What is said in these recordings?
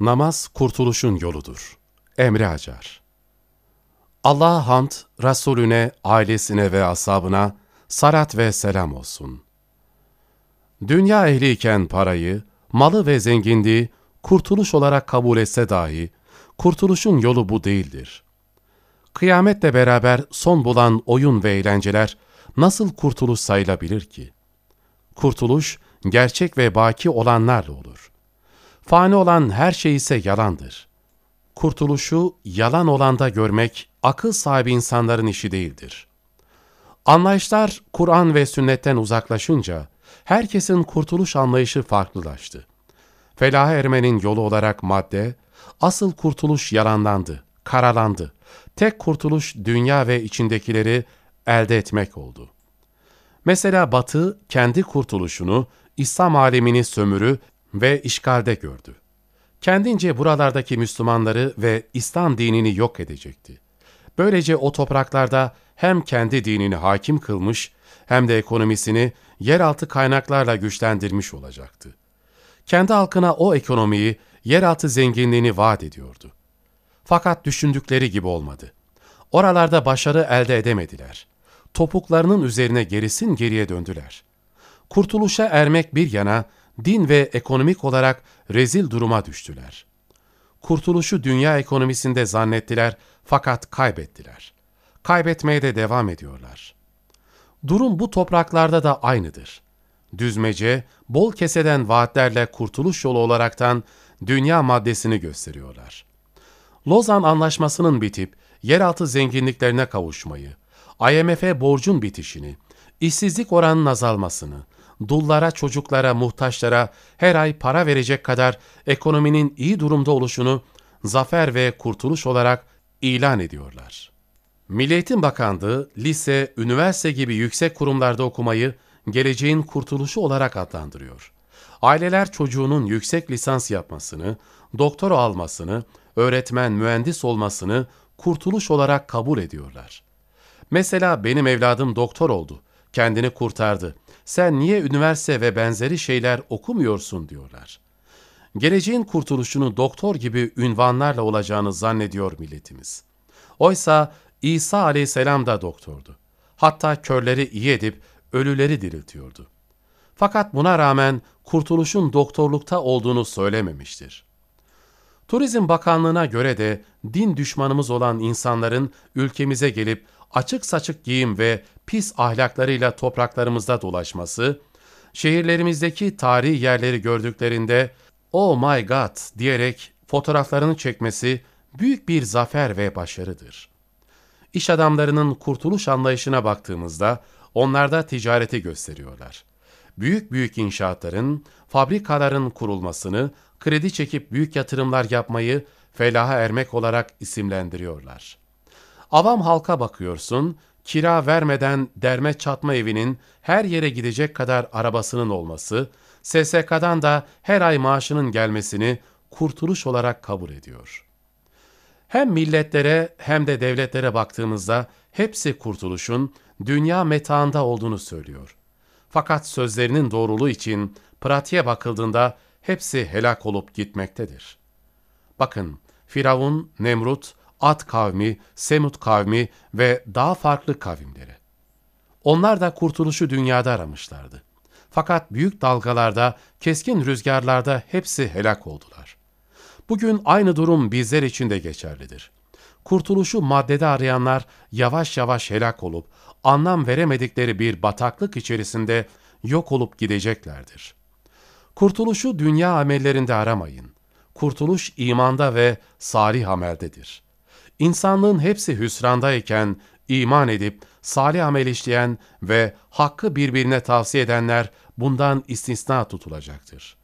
Namaz kurtuluşun yoludur. Emre Acar Allah'a hamd, Resulüne, ailesine ve ashabına salat ve selam olsun. Dünya ehliyken parayı, malı ve zenginliği kurtuluş olarak kabul etse dahi, kurtuluşun yolu bu değildir. Kıyametle beraber son bulan oyun ve eğlenceler nasıl kurtuluş sayılabilir ki? Kurtuluş, gerçek ve baki olanlarla olur. Fani olan her şey ise yalandır. Kurtuluşu yalan olanda görmek, akıl sahibi insanların işi değildir. Anlayışlar Kur'an ve sünnetten uzaklaşınca, herkesin kurtuluş anlayışı farklılaştı. Felaha ermenin yolu olarak madde, asıl kurtuluş yalanlandı, karalandı. Tek kurtuluş dünya ve içindekileri elde etmek oldu. Mesela Batı kendi kurtuluşunu İslam alemini sömürü ve işgalde gördü. Kendince buralardaki Müslümanları ve İslam dinini yok edecekti. Böylece o topraklarda hem kendi dinini hakim kılmış hem de ekonomisini yeraltı kaynaklarla güçlendirmiş olacaktı. Kendi halkına o ekonomiyi, yeraltı zenginliğini vaat ediyordu. Fakat düşündükleri gibi olmadı. Oralarda başarı elde edemediler. Topuklarının üzerine gerisin geriye döndüler. Kurtuluşa ermek bir yana, din ve ekonomik olarak rezil duruma düştüler. Kurtuluşu dünya ekonomisinde zannettiler fakat kaybettiler. Kaybetmeye de devam ediyorlar. Durum bu topraklarda da aynıdır. Düzmece, bol keseden vaatlerle kurtuluş yolu olaraktan dünya maddesini gösteriyorlar. Lozan Anlaşması'nın bitip yeraltı zenginliklerine kavuşmayı, IMF'e borcun bitişini, işsizlik oranının azalmasını, dullara, çocuklara, muhtaçlara her ay para verecek kadar ekonominin iyi durumda oluşunu zafer ve kurtuluş olarak ilan ediyorlar. Milli Eğitim Bakanlığı, lise, üniversite gibi yüksek kurumlarda okumayı geleceğin kurtuluşu olarak adlandırıyor. Aileler çocuğunun yüksek lisans yapmasını, doktora almasını, öğretmen, mühendis olmasını kurtuluş olarak kabul ediyorlar. Mesela benim evladım doktor oldu, kendini kurtardı. Sen niye üniversite ve benzeri şeyler okumuyorsun diyorlar. Geleceğin kurtuluşunu doktor gibi ünvanlarla olacağını zannediyor milletimiz. Oysa İsa aleyhisselam da doktordu. Hatta körleri iyi edip ölüleri diriltiyordu. Fakat buna rağmen kurtuluşun doktorlukta olduğunu söylememiştir. Turizm Bakanlığı'na göre de din düşmanımız olan insanların ülkemize gelip açık saçık giyim ve pis ahlaklarıyla topraklarımızda dolaşması, şehirlerimizdeki tarihi yerleri gördüklerinde "Oh my God" diyerek fotoğraflarını çekmesi büyük bir zafer ve başarıdır. İş adamlarının kurtuluş anlayışına baktığımızda onlarda ticareti gösteriyorlar. Büyük büyük inşaatların, fabrikaların kurulmasını, kredi çekip büyük yatırımlar yapmayı felaha ermek olarak isimlendiriyorlar. Avam halka bakıyorsun, kira vermeden derme çatma evinin her yere gidecek kadar arabasının olması, SSK'dan da her ay maaşının gelmesini kurtuluş olarak kabul ediyor. Hem milletlere hem de devletlere baktığımızda hepsi kurtuluşun dünya metaında olduğunu söylüyor. Fakat sözlerinin doğruluğu için pratiğe bakıldığında hepsi helak olup gitmektedir. Bakın, Firavun, Nemrut, Ad kavmi, Semut kavmi ve daha farklı kavimleri. Onlar da kurtuluşu dünyada aramışlardı. Fakat büyük dalgalarda, keskin rüzgarlarda hepsi helak oldular. Bugün aynı durum bizler için de geçerlidir. Kurtuluşu maddede arayanlar yavaş yavaş helak olup, anlam veremedikleri bir bataklık içerisinde yok olup gideceklerdir. Kurtuluşu dünya amellerinde aramayın. Kurtuluş imanda ve salih ameldedir. İnsanlığın hepsi hüsrandayken iman edip salih amel işleyen ve hakkı birbirine tavsiye edenler bundan istisna tutulacaktır.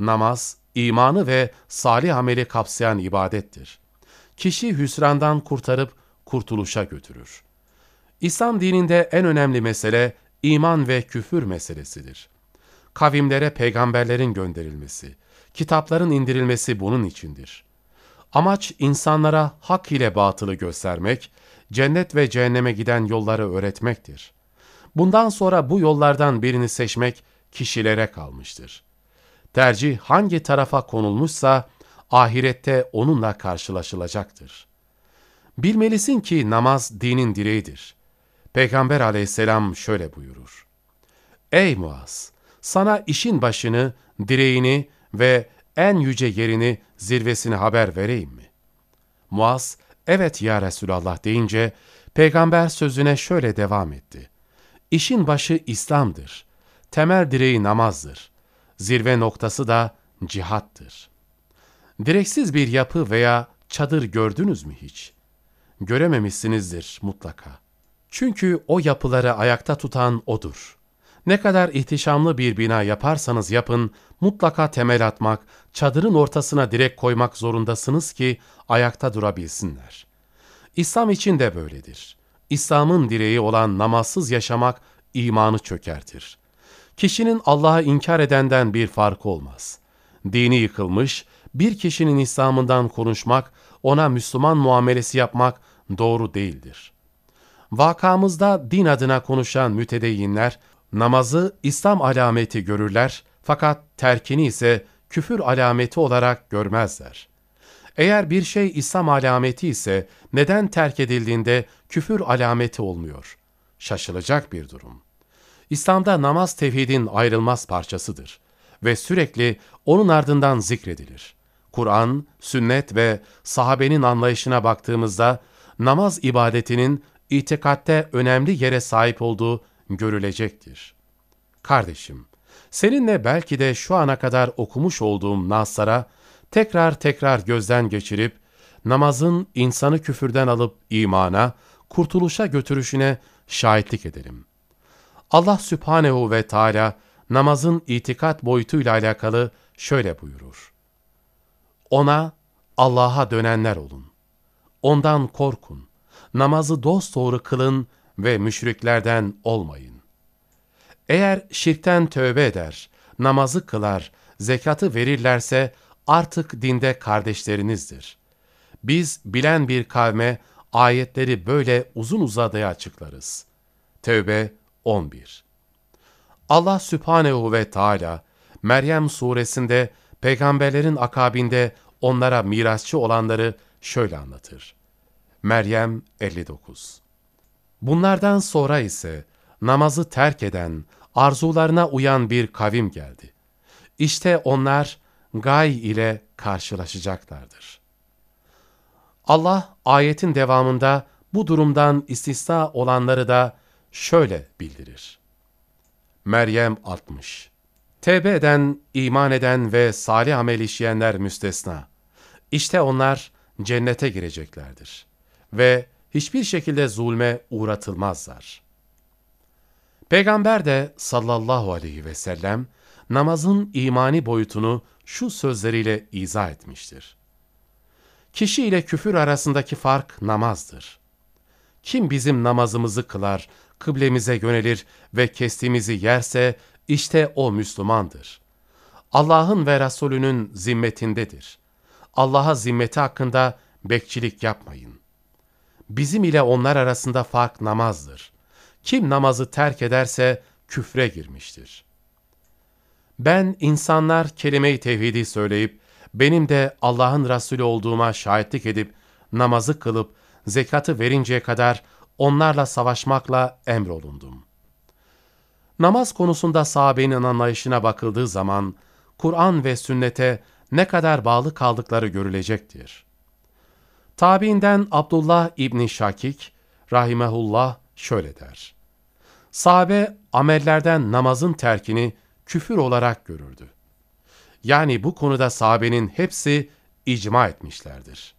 Namaz, imanı ve salih ameli kapsayan ibadettir. Kişi hüsrandan kurtarıp kurtuluşa götürür. İslam dininde en önemli mesele iman ve küfür meselesidir. Kavimlere peygamberlerin gönderilmesi, kitapların indirilmesi bunun içindir. Amaç insanlara hak ile batılı göstermek, cennet ve cehenneme giden yolları öğretmektir. Bundan sonra bu yollardan birini seçmek kişilere kalmıştır. Tercih hangi tarafa konulmuşsa ahirette onunla karşılaşılacaktır. Bilmelisin ki namaz dinin direğidir. Peygamber aleyhisselam şöyle buyurur. Ey Muaz! Sana işin başını, direğini ve en yüce yerini, zirvesini haber vereyim mi? Muaz, evet ya Resulallah deyince, peygamber sözüne şöyle devam etti. İşin başı İslam'dır. Temel direği namazdır. Zirve noktası da cihattır. Direksiz bir yapı veya çadır gördünüz mü hiç? Görememişsinizdir mutlaka. Çünkü o yapıları ayakta tutan O'dur. Ne kadar ihtişamlı bir bina yaparsanız yapın, mutlaka temel atmak, çadırın ortasına direk koymak zorundasınız ki ayakta durabilsinler. İslam için de böyledir. İslam'ın direği olan namazsız yaşamak imanı çökertir. Kişinin Allah'a inkar edenden bir farkı olmaz. Dini yıkılmış, bir kişinin İslam'ından konuşmak, ona Müslüman muamelesi yapmak doğru değildir. Vakamızda din adına konuşan mütedeyyinler, namazı İslam alameti görürler fakat terkini ise küfür alameti olarak görmezler. Eğer bir şey İslam alameti ise neden terk edildiğinde küfür alameti olmuyor? Şaşılacak bir durum. İslam'da namaz tevhidin ayrılmaz parçasıdır ve sürekli onun ardından zikredilir. Kur'an, sünnet ve sahabenin anlayışına baktığımızda namaz ibadetinin itikatte önemli yere sahip olduğu görülecektir. Kardeşim, seninle belki de şu ana kadar okumuş olduğum naslara tekrar tekrar gözden geçirip namazın insanı küfürden alıp imana, kurtuluşa götürüşüne şahitlik edelim. Allah Sübhanehu ve Teala namazın itikat boyutuyla alakalı şöyle buyurur. Ona, Allah'a dönenler olun. Ondan korkun. Namazı dosdoğru kılın ve müşriklerden olmayın. Eğer şirkten tövbe eder, namazı kılar, zekatı verirlerse artık dinde kardeşlerinizdir. Biz bilen bir kavme ayetleri böyle uzun uzadıya açıklarız. Tevbe 11 Allah Sübhanehu ve Teala Meryem suresinde peygamberlerin akabinde onlara mirasçı olanları şöyle anlatır. Meryem 59 Bunlardan sonra ise namazı terk eden, arzularına uyan bir kavim geldi. İşte onlar gay ile karşılaşacaklardır. Allah ayetin devamında bu durumdan istisna olanları da şöyle bildirir. Meryem 60 Tevbe eden, iman eden ve salih amel işleyenler müstesna. İşte onlar cennete gireceklerdir ve hiçbir şekilde zulme uğratılmazlar. Peygamber de sallallahu aleyhi ve sellem namazın imani boyutunu şu sözleriyle izah etmiştir. Kişi ile küfür arasındaki fark namazdır. Kim bizim namazımızı kılar, kıblemize yönelir ve kestiğimizi yerse işte o Müslümandır. Allah'ın ve Resulünün zimmetindedir. Allah'a zimmeti hakkında bekçilik yapmayın. Bizim ile onlar arasında fark namazdır. Kim namazı terk ederse küfre girmiştir. Ben insanlar kelime-i tevhidi söyleyip, benim de Allah'ın Resulü olduğuma şahitlik edip, namazı kılıp, zekatı verinceye kadar onlarla savaşmakla emrolundum. Namaz konusunda sahabenin anlayışına bakıldığı zaman, Kur'an ve sünnete ne kadar bağlı kaldıkları görülecektir. Tabiinden Abdullah İbni Şakik, rahimehullah şöyle der. Sahabe amellerden namazın terkini küfür olarak görürdü. Yani bu konuda sahabenin hepsi icma etmişlerdir.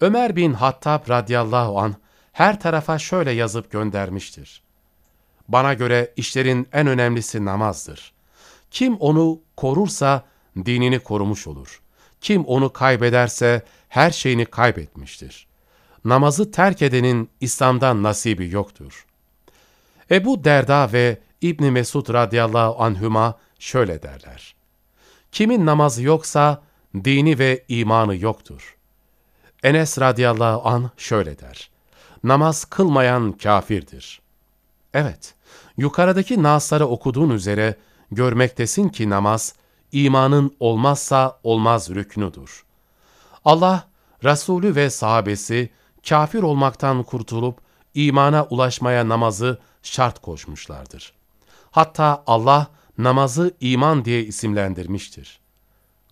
Ömer bin Hattab radıyallahu an her tarafa şöyle yazıp göndermiştir. Bana göre işlerin en önemlisi namazdır. Kim onu korursa dinini korumuş olur. Kim onu kaybederse her şeyini kaybetmiştir. Namazı terk edenin İslam'dan nasibi yoktur. Ebu Derda ve İbni Mesud radıyallahu anhüma şöyle derler. Kimin namazı yoksa dini ve imanı yoktur. Enes radıyallahu an şöyle der. Namaz kılmayan kafirdir. Evet, yukarıdaki nasları okuduğun üzere görmektesin ki namaz, imanın olmazsa olmaz rüknudur. Allah, Resulü ve sahabesi kafir olmaktan kurtulup imana ulaşmaya namazı şart koşmuşlardır. Hatta Allah namazı iman diye isimlendirmiştir.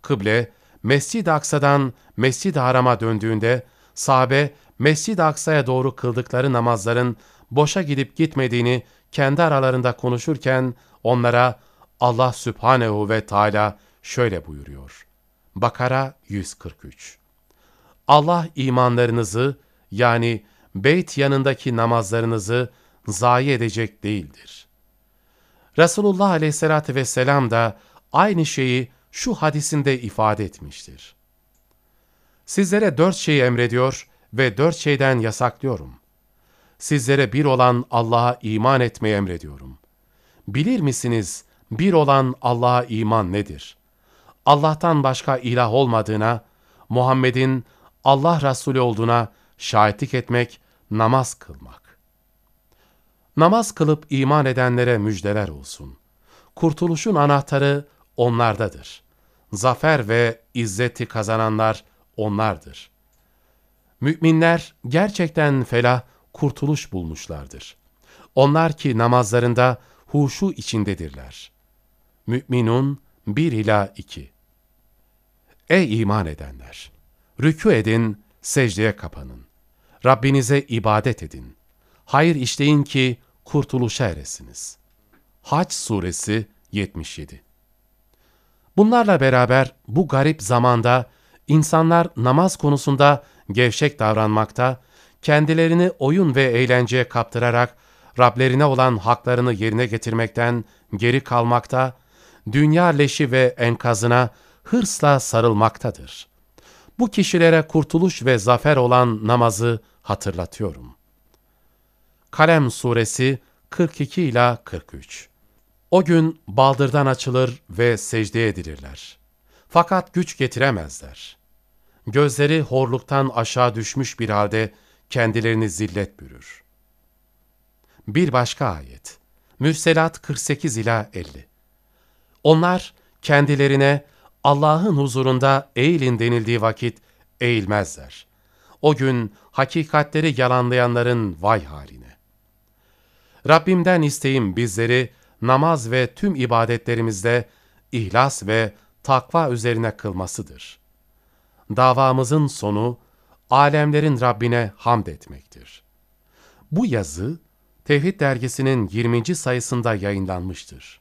Kıble, Mescid-i Aksa'dan Mescid-i Haram'a döndüğünde sahabe Mescid-i Aksa'ya doğru kıldıkları namazların boşa gidip gitmediğini kendi aralarında konuşurken onlara Allah Sübhanehu ve Teala şöyle buyuruyor. Bakara 143 Allah imanlarınızı yani beyt yanındaki namazlarınızı zayi edecek değildir. Resulullah aleyhissalatü vesselam da aynı şeyi şu hadisinde ifade etmiştir. Sizlere dört şeyi emrediyor ve dört şeyden yasaklıyorum. Sizlere bir olan Allah'a iman etmeyi emrediyorum. Bilir misiniz bir olan Allah'a iman nedir? Allah'tan başka ilah olmadığına, Muhammed'in Allah Resulü olduğuna şahitlik etmek, namaz kılmak. Namaz kılıp iman edenlere müjdeler olsun. Kurtuluşun anahtarı onlardadır. Zafer ve izzeti kazananlar onlardır. Müminler gerçekten felah, kurtuluş bulmuşlardır. Onlar ki namazlarında huşu içindedirler. Mü'minun 1 ila 2 Ey iman edenler! Rükû edin, secdeye kapanın. Rabbinize ibadet edin. Hayır işleyin ki kurtuluşa eresiniz. Haç Suresi 77 Bunlarla beraber bu garip zamanda insanlar namaz konusunda gevşek davranmakta, kendilerini oyun ve eğlenceye kaptırarak Rablerine olan haklarını yerine getirmekten geri kalmakta, dünya leşi ve enkazına hırsla sarılmaktadır. Bu kişilere kurtuluş ve zafer olan namazı hatırlatıyorum. Kalem Suresi 42 ila 43 O gün baldırdan açılır ve secde edilirler. Fakat güç getiremezler. Gözleri horluktan aşağı düşmüş bir halde kendilerini zillet bürür. Bir başka ayet. Mürselat 48 ila 50. Onlar kendilerine Allah'ın huzurunda eğilin denildiği vakit eğilmezler. O gün hakikatleri yalanlayanların vay haline. Rabbimden isteğim bizleri namaz ve tüm ibadetlerimizde ihlas ve takva üzerine kılmasıdır. Davamızın sonu, alemlerin Rabbine hamd etmektir. Bu yazı, Tevhid dergisinin 20. sayısında yayınlanmıştır.